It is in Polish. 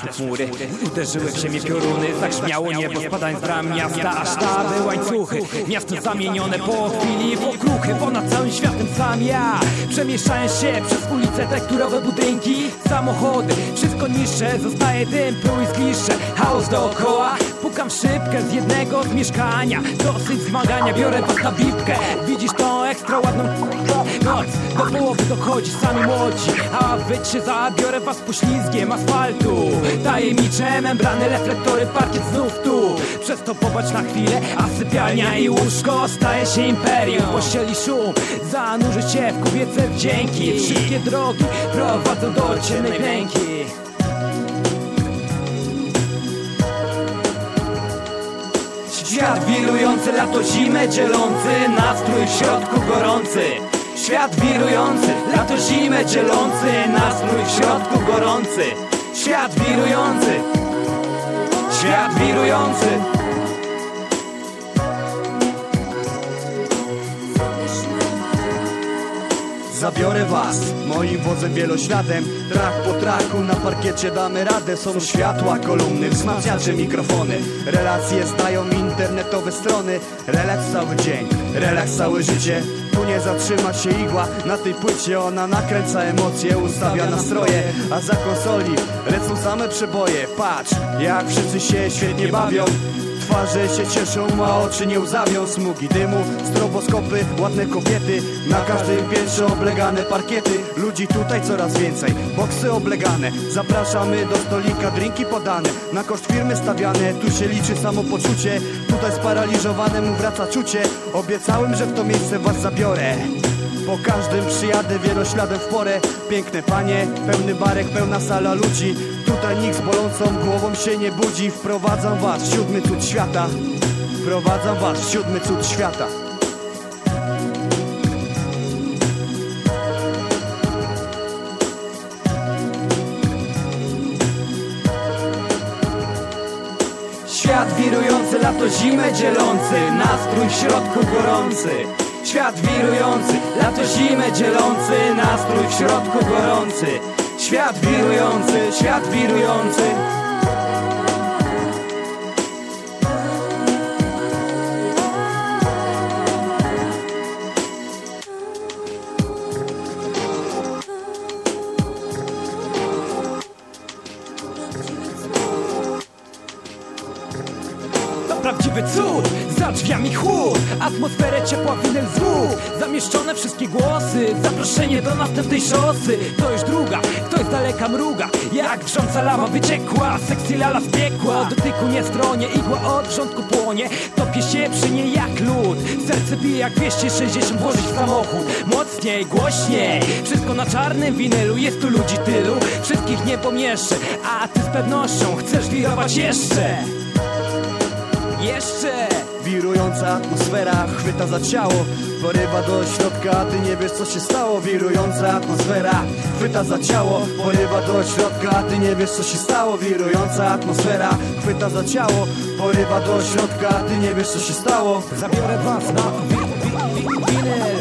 chmury. Uderzyły w ziemię pioruny Zagrzmiało niebo spadając z bram miasta Aż sztaby, łańcuchy. Miasto zamienione po chwili w okruchy Ponad całym światem sam ja. Przemieszczając się przez ulice tekturowe budynki Samochody, wszystko niższe Zostaje dym, i zgliszcze Chaos dookoła Pukam szybkę z jednego z mieszkania. Dosyć zmagania, biorę was na bibkę. Widzisz tą ekstra ładną noc. Do połowy dochodzi sami młodzi. A wyć się zabiorę was poślizgiem asfaltu. Tajemnicze membrany, reflektory, parkiet znów tu. Przez to popatrz na chwilę, a sypialnia i łóżko Staje się imperium, pościeli szum Zanurzyć się w kobiece wdzięki. Wszystkie drogi prowadzą do ciemnej pęki. Świat wirujący, lato zimę dzielący Nastrój w środku gorący Świat wirujący, lato zimę dzielący Nastrój w środku gorący. Świat wirujący. Świat wirujący Zabiorę was, moim wodzem wielośladem Trak po traku, na parkiecie damy radę. Są światła, kolumny, wzmacniacze, mikrofony. Relacje stają internetowe strony. Relaks cały dzień, relaks całe życie. Tu nie zatrzyma się igła na tej płycie Ona nakręca emocje, ustawia nastroje. A za konsoli lecą same przeboje. Patrz, jak wszyscy się świetnie bawią Twarze się cieszą, a oczy nie łzawią. Smugi dymu, stroboskopy, ładne kobiety. Na każdym piętrze oblegane parkiety. Ludzi tutaj coraz więcej, boksy oblegane. Zapraszamy do stolika, drinki podane. Na koszt firmy stawiane, tu się liczy samopoczucie. Tutaj sparaliżowanemu wraca czucie. Obiecałem, że w to miejsce was zabiorę. Po każdym przyjadę wielośladem w porę. Piękne panie, pełny barek, pełna sala ludzi Tutaj nikt z bolącą głową się nie budzi. Wprowadzam was w siódmy cud świata. Wprowadzam was w siódmy cud świata. Świat wirujący, lato zimę dzielący Nastrój w środku gorący. Świat wirujący, lato zimę dzielący Nastrój w środku gorący Świat wirujący, świat wirujący prawdziwy cud, za drzwiami chłód Atmosferę ciepła, winyl zwłók Zamieszczone wszystkie głosy Zaproszenie do następnej szosy. To już druga, ktoś z daleka mruga. Jak wrząca lawa wyciekła Sexy lala z piekła Dotyku nie stronie, igła od wrzątku płonie. Topię się przy niej jak lód. Serce bije jak 260 włożyć w samochód. Mocniej, głośniej. Wszystko na czarnym winylu Jest tu ludzi tylu. Wszystkich nie pomieszczę A ty z pewnością chcesz wirować jeszcze jeszcze! Wirująca atmosfera chwyta za ciało. Porywa do środka, ty nie wiesz co się stało. Wirująca atmosfera chwyta za ciało. Porywa do środka, ty nie wiesz co się stało. Wirująca atmosfera chwyta za ciało. Porywa do środka, ty nie wiesz co się stało. Zabiorę was na wi wi wi winę